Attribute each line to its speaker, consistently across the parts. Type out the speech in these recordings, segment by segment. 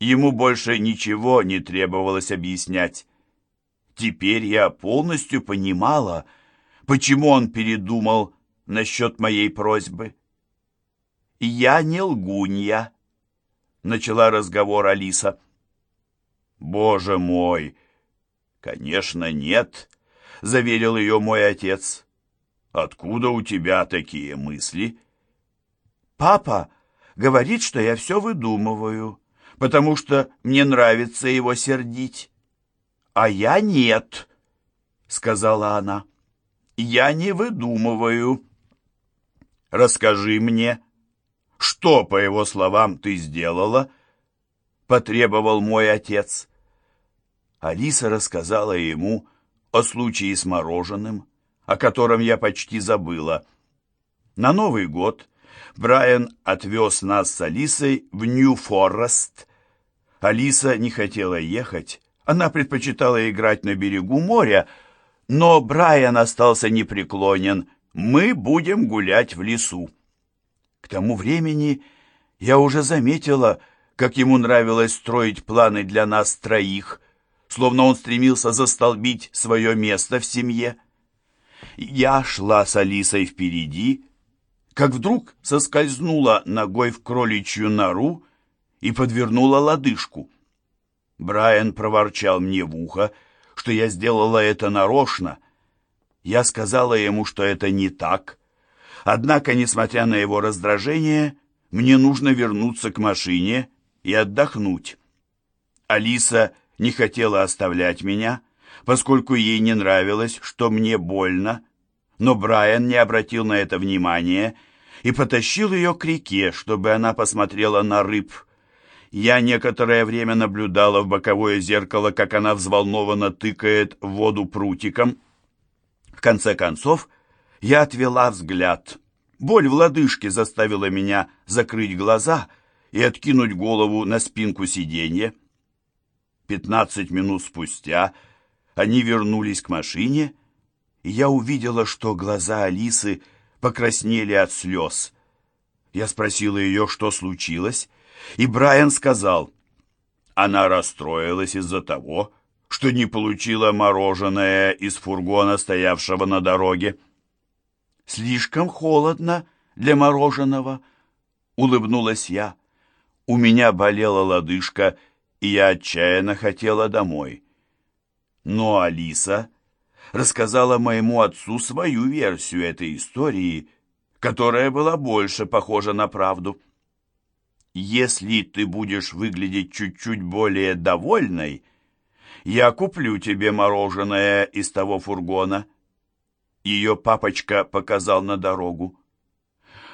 Speaker 1: Ему больше ничего не требовалось объяснять. Теперь я полностью понимала, почему он передумал насчет моей просьбы. «Я не лгунья», — начала разговор Алиса. «Боже мой! Конечно, нет», — заверил ее мой отец. «Откуда у тебя такие мысли?» «Папа говорит, что я все выдумываю, потому что мне нравится его сердить». «А я нет», — сказала она. «Я не выдумываю». «Расскажи мне, что, по его словам, ты сделала?» — потребовал мой отец. Алиса рассказала ему о случае с мороженым, о котором я почти забыла. На Новый год Брайан отвез нас с Алисой в Нью-Форест. Алиса не хотела ехать, она предпочитала играть на берегу моря, но Брайан остался непреклонен. Мы будем гулять в лесу. К тому времени я уже заметила, как ему нравилось строить планы для нас троих, словно он стремился застолбить свое место в семье. Я шла с Алисой впереди, как вдруг соскользнула ногой в кроличью нору и подвернула лодыжку. Брайан проворчал мне в ухо, что я сделала это нарочно. Я сказала ему, что это не так. Однако, несмотря на его раздражение, мне нужно вернуться к машине и отдохнуть. Алиса не хотела оставлять меня, поскольку ей не нравилось, что мне больно, но Брайан не обратил на это внимания и потащил ее к реке, чтобы она посмотрела на рыб. Я некоторое время наблюдала в боковое зеркало, как она взволнованно тыкает в воду прутиком. В конце концов, я отвела взгляд. Боль в лодыжке заставила меня закрыть глаза и откинуть голову на спинку сиденья. Пятнадцать минут спустя они вернулись к машине, и я увидела, что глаза Алисы покраснели от слез. Я спросила ее, что случилось, и Брайан сказал, она расстроилась из-за того, что не получила мороженое из фургона, стоявшего на дороге. «Слишком холодно для мороженого», — улыбнулась я. У меня болела лодыжка, и я отчаянно хотела домой. Но Алиса рассказала моему отцу свою версию этой истории, которая была больше похожа на правду. Если ты будешь выглядеть чуть-чуть более довольной, я куплю тебе мороженое из того фургона. Ее папочка показал на дорогу.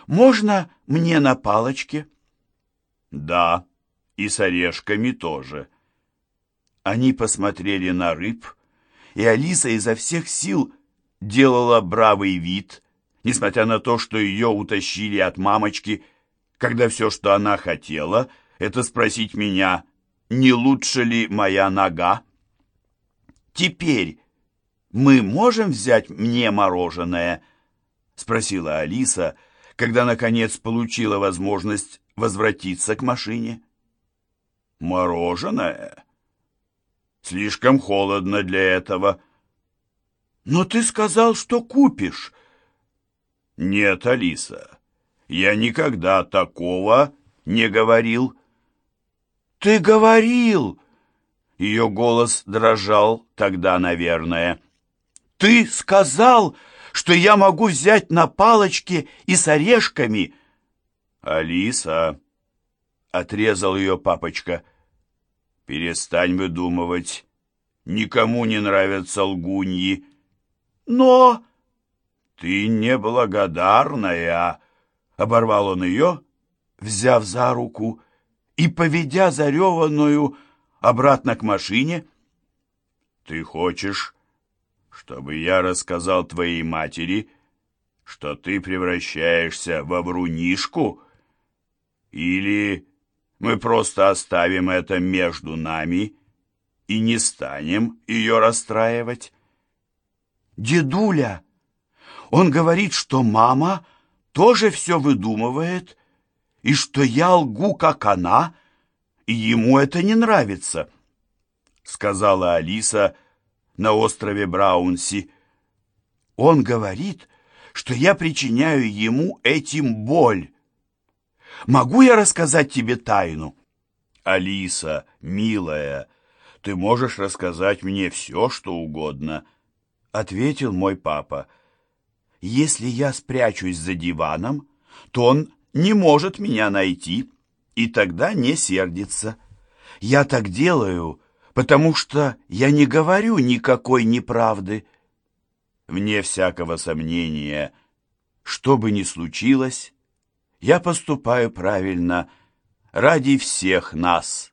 Speaker 1: Можно мне на палочке? Да, и с орешками тоже. Они посмотрели на рыб, и Алиса изо всех сил делала бравый вид, несмотря на то, что ее утащили от мамочки – когда все, что она хотела, это спросить меня, не лучше ли моя нога. «Теперь мы можем взять мне мороженое?» — спросила Алиса, когда, наконец, получила возможность возвратиться к машине. «Мороженое? Слишком холодно для этого». «Но ты сказал, что купишь». «Нет, Алиса, я никогда такого не говорил. Ты говорил. Ее голос дрожал тогда, наверное. Ты сказал, что я могу взять на палочке и с орешками. Алиса, отрезал ее папочка. Перестань выдумывать. Никому не нравятся лгуньи. Но ты неблагодарная, Оборвал он ее, взяв за руку и поведя зареванную обратно к машине. «Ты хочешь, чтобы я рассказал твоей матери, что ты превращаешься во врунишку? Или мы просто оставим это между нами и не станем ее расстраивать?» «Дедуля, он говорит, что мама...» тоже все выдумывает, и что я лгу, как она, и ему это не нравится», — сказала Алиса на острове Браунси. «Он говорит, что я причиняю ему этим боль. Могу я рассказать тебе тайну?» «Алиса, милая, ты можешь рассказать мне все, что угодно», — ответил мой папа. «Если я спрячусь за диваном, то он не может меня найти» и тогда не сердится. Я так делаю, потому что я не говорю никакой неправды. Вне всякого сомнения, что бы ни случилось, я поступаю правильно ради всех нас».